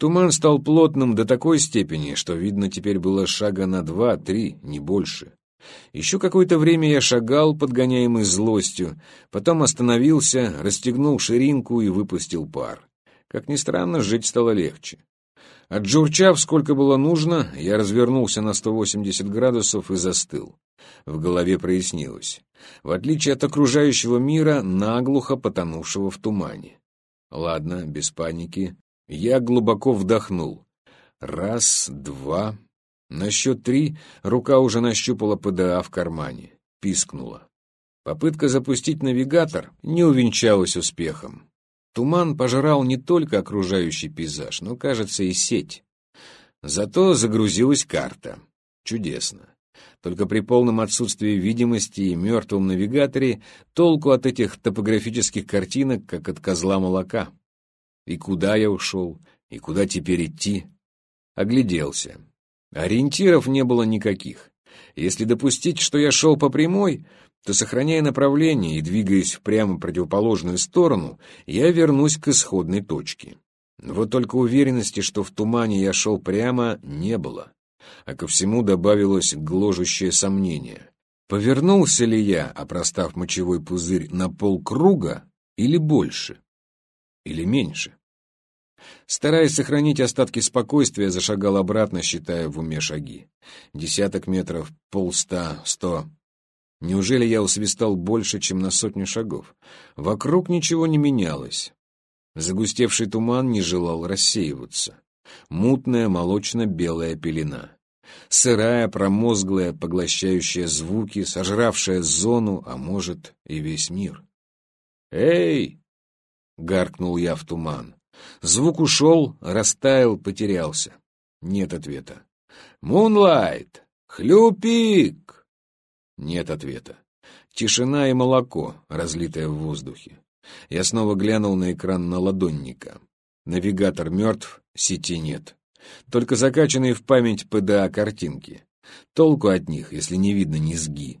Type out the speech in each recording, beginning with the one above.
Туман стал плотным до такой степени, что видно теперь было шага на два-три, не больше. Еще какое-то время я шагал, подгоняемый злостью, потом остановился, расстегнул ширинку и выпустил пар. Как ни странно, жить стало легче. Отжурчав, сколько было нужно, я развернулся на 180 градусов и застыл. В голове прояснилось. В отличие от окружающего мира, наглухо потонувшего в тумане. Ладно, без паники. Я глубоко вдохнул. Раз, два. На счет три рука уже нащупала ПДА в кармане. Пискнула. Попытка запустить навигатор не увенчалась успехом. Туман пожирал не только окружающий пейзаж, но, кажется, и сеть. Зато загрузилась карта. Чудесно. Только при полном отсутствии видимости и мертвом навигаторе толку от этих топографических картинок, как от козла молока. И куда я ушел, и куда теперь идти? Огляделся. Ориентиров не было никаких. Если допустить, что я шел по прямой, то, сохраняя направление и двигаясь в прямо противоположную сторону, я вернусь к исходной точке. Вот только уверенности, что в тумане я шел прямо, не было. А ко всему добавилось гложущее сомнение. Повернулся ли я, опростав мочевой пузырь на полкруга, или больше, или меньше? Стараясь сохранить остатки спокойствия, зашагал обратно, считая в уме шаги. Десяток метров, полста, сто. Неужели я усвистал больше, чем на сотню шагов? Вокруг ничего не менялось. Загустевший туман не желал рассеиваться. Мутная молочно-белая пелена. Сырая, промозглая, поглощающая звуки, сожравшая зону, а может и весь мир. «Эй!» — гаркнул я в туман. Звук ушел, растаял, потерялся. Нет ответа. «Мунлайт! Хлюпик!» Нет ответа. Тишина и молоко, разлитое в воздухе. Я снова глянул на экран на ладонника. Навигатор мертв, сети нет. Только закачанные в память ПДА картинки. Толку от них, если не видно низги.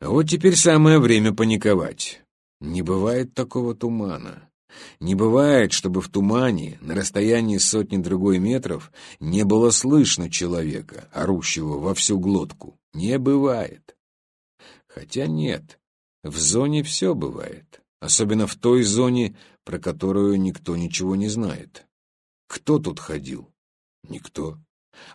Вот теперь самое время паниковать. Не бывает такого тумана. Не бывает, чтобы в тумане, на расстоянии сотни другой метров, не было слышно человека, орущего во всю глотку. Не бывает. Хотя нет, в зоне все бывает, особенно в той зоне, про которую никто ничего не знает. Кто тут ходил? Никто.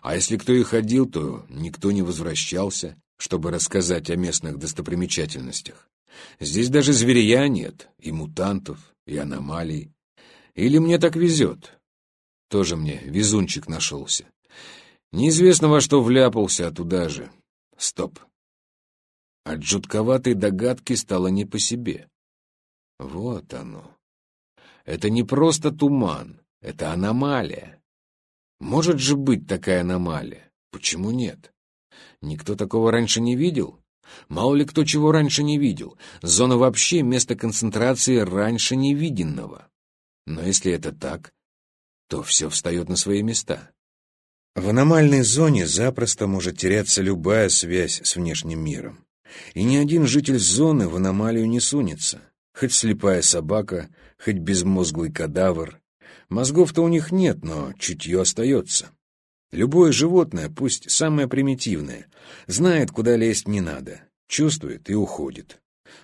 А если кто и ходил, то никто не возвращался, чтобы рассказать о местных достопримечательностях. Здесь даже зверя нет, и мутантов, и аномалий. Или мне так везет? Тоже мне везунчик нашелся. Неизвестно во что вляпался, а туда же. Стоп. От жутковатой догадки стало не по себе. Вот оно. Это не просто туман, это аномалия. Может же быть такая аномалия? Почему нет? Никто такого раньше не видел? Мало ли кто чего раньше не видел. Зона вообще место концентрации раньше невиденного. Но если это так, то все встает на свои места. В аномальной зоне запросто может теряться любая связь с внешним миром. И ни один житель зоны в аномалию не сунется. Хоть слепая собака, хоть безмозглый кадавр. Мозгов-то у них нет, но чутье остается. Любое животное, пусть самое примитивное, знает, куда лезть не надо, чувствует и уходит.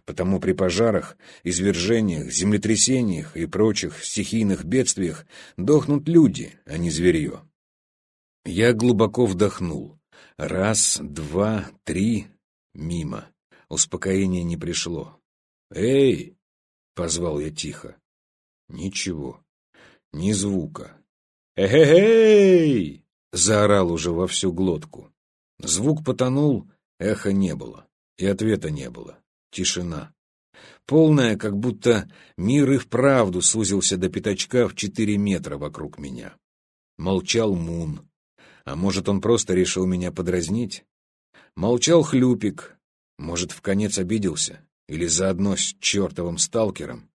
Потому при пожарах, извержениях, землетрясениях и прочих стихийных бедствиях дохнут люди, а не зверье. Я глубоко вдохнул. Раз, два, три, Мимо. Успокоения не пришло. «Эй!» — позвал я тихо. Ничего. Ни звука. «Эй!» — заорал уже во всю глотку. Звук потонул, эха не было. И ответа не было. Тишина. Полная, как будто мир и вправду сузился до пятачка в четыре метра вокруг меня. Молчал Мун. А может, он просто решил меня подразнить? Молчал Хлюпик. Может, в конец обиделся? Или заодно с чертовым сталкером?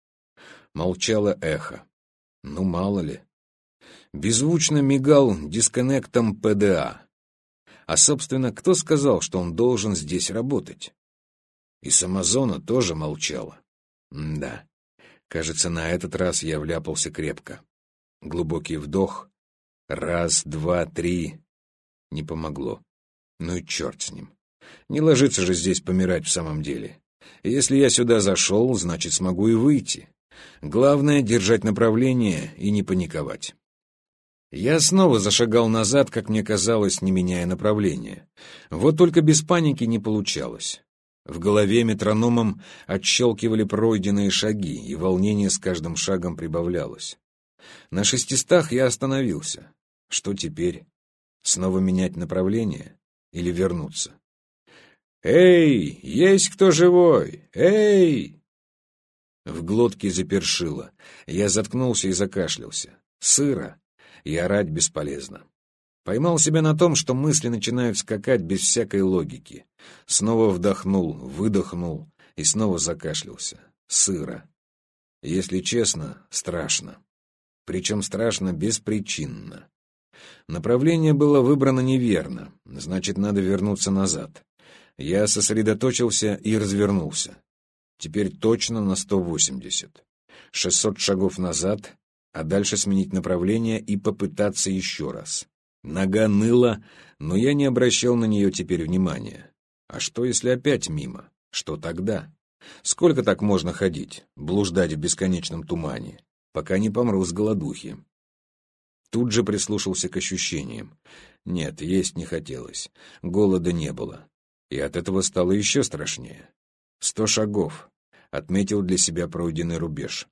Молчало эхо. Ну, мало ли. Беззвучно мигал дисконнектом ПДА. А, собственно, кто сказал, что он должен здесь работать? И самозона тоже молчала. Да, кажется, на этот раз я вляпался крепко. Глубокий вдох, Раз, два, три. Не помогло. Ну и черт с ним. Не ложится же здесь помирать в самом деле. Если я сюда зашел, значит, смогу и выйти. Главное — держать направление и не паниковать. Я снова зашагал назад, как мне казалось, не меняя направления. Вот только без паники не получалось. В голове метрономом отщелкивали пройденные шаги, и волнение с каждым шагом прибавлялось. На шестистах я остановился. Что теперь? Снова менять направление или вернуться? «Эй, есть кто живой? Эй!» В глотке запершило. Я заткнулся и закашлялся. Сыро и орать бесполезно. Поймал себя на том, что мысли начинают скакать без всякой логики. Снова вдохнул, выдохнул и снова закашлялся. Сыро. Если честно, страшно. Причем страшно беспричинно. Направление было выбрано неверно, значит, надо вернуться назад. Я сосредоточился и развернулся. Теперь точно на 180. 600 шагов назад а дальше сменить направление и попытаться еще раз. Нога ныла, но я не обращал на нее теперь внимания. А что, если опять мимо? Что тогда? Сколько так можно ходить, блуждать в бесконечном тумане, пока не помру с голодухи? Тут же прислушался к ощущениям. Нет, есть не хотелось. Голода не было. И от этого стало еще страшнее. Сто шагов. Отметил для себя пройденный рубеж.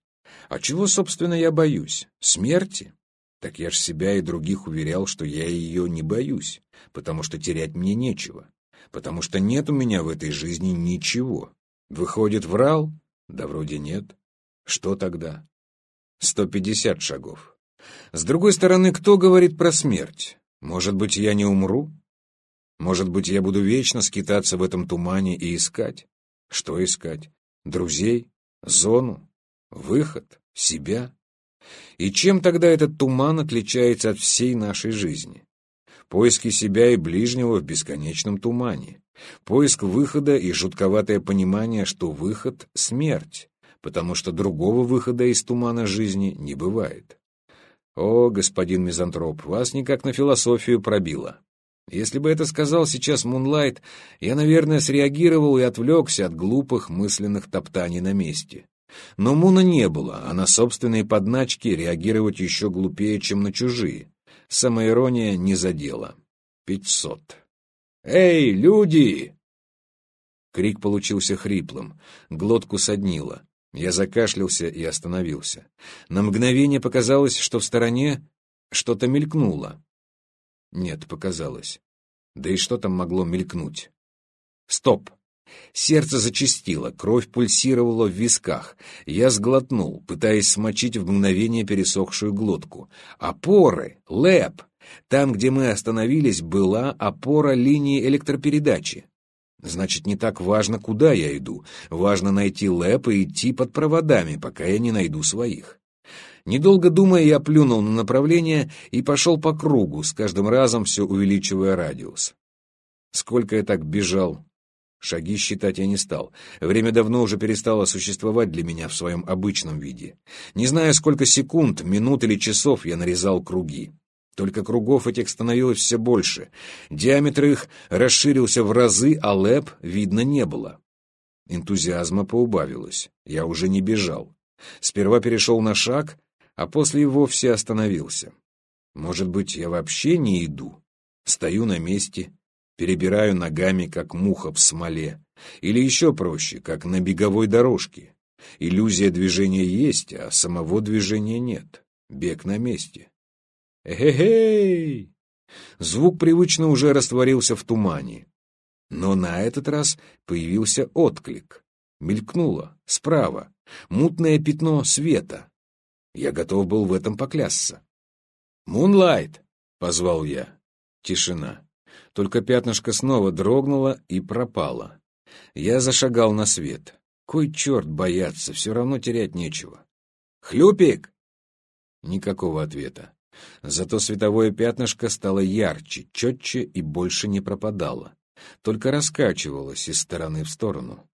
А чего, собственно, я боюсь? Смерти? Так я ж себя и других уверял, что я ее не боюсь, потому что терять мне нечего, потому что нет у меня в этой жизни ничего. Выходит, врал? Да вроде нет. Что тогда? Сто пятьдесят шагов. С другой стороны, кто говорит про смерть? Может быть, я не умру? Может быть, я буду вечно скитаться в этом тумане и искать? Что искать? Друзей? Зону? Выход? Себя? И чем тогда этот туман отличается от всей нашей жизни? Поиски себя и ближнего в бесконечном тумане. Поиск выхода и жутковатое понимание, что выход — смерть, потому что другого выхода из тумана жизни не бывает. О, господин мизантроп, вас никак на философию пробило. Если бы это сказал сейчас Мунлайт, я, наверное, среагировал и отвлекся от глупых мысленных топтаний на месте. Но Муна не было, а на собственные подначки реагировать еще глупее, чем на чужие. Самоирония не задела. Пятьсот. «Эй, люди!» Крик получился хриплым, глотку соднило. Я закашлялся и остановился. На мгновение показалось, что в стороне что-то мелькнуло. Нет, показалось. Да и что там могло мелькнуть? Стоп! Сердце зачастило, кровь пульсировала в висках. Я сглотнул, пытаясь смочить в мгновение пересохшую глотку. Опоры! Лэп! Там, где мы остановились, была опора линии электропередачи. Значит, не так важно, куда я иду. Важно найти лэп и идти под проводами, пока я не найду своих. Недолго думая, я плюнул на направление и пошел по кругу, с каждым разом все увеличивая радиус. Сколько я так бежал, Шаги считать я не стал. Время давно уже перестало существовать для меня в своем обычном виде. Не знаю, сколько секунд, минут или часов я нарезал круги. Только кругов этих становилось все больше. Диаметр их расширился в разы, а лэп видно не было. Энтузиазма поубавилось. Я уже не бежал. Сперва перешел на шаг, а после и вовсе остановился. Может быть, я вообще не иду? Стою на месте, перебираю ногами, как муха в смоле, или еще проще, как на беговой дорожке. Иллюзия движения есть, а самого движения нет. Бег на месте. Эхе-хей! Звук привычно уже растворился в тумане. Но на этот раз появился отклик. Мелькнуло, справа, мутное пятно света. Я готов был в этом поклясться. «Мунлайт!» — позвал я. Тишина. Только пятнышко снова дрогнуло и пропало. Я зашагал на свет. Кой черт бояться, все равно терять нечего. «Хлюпик!» Никакого ответа. Зато световое пятнышко стало ярче, четче и больше не пропадало. Только раскачивалось из стороны в сторону.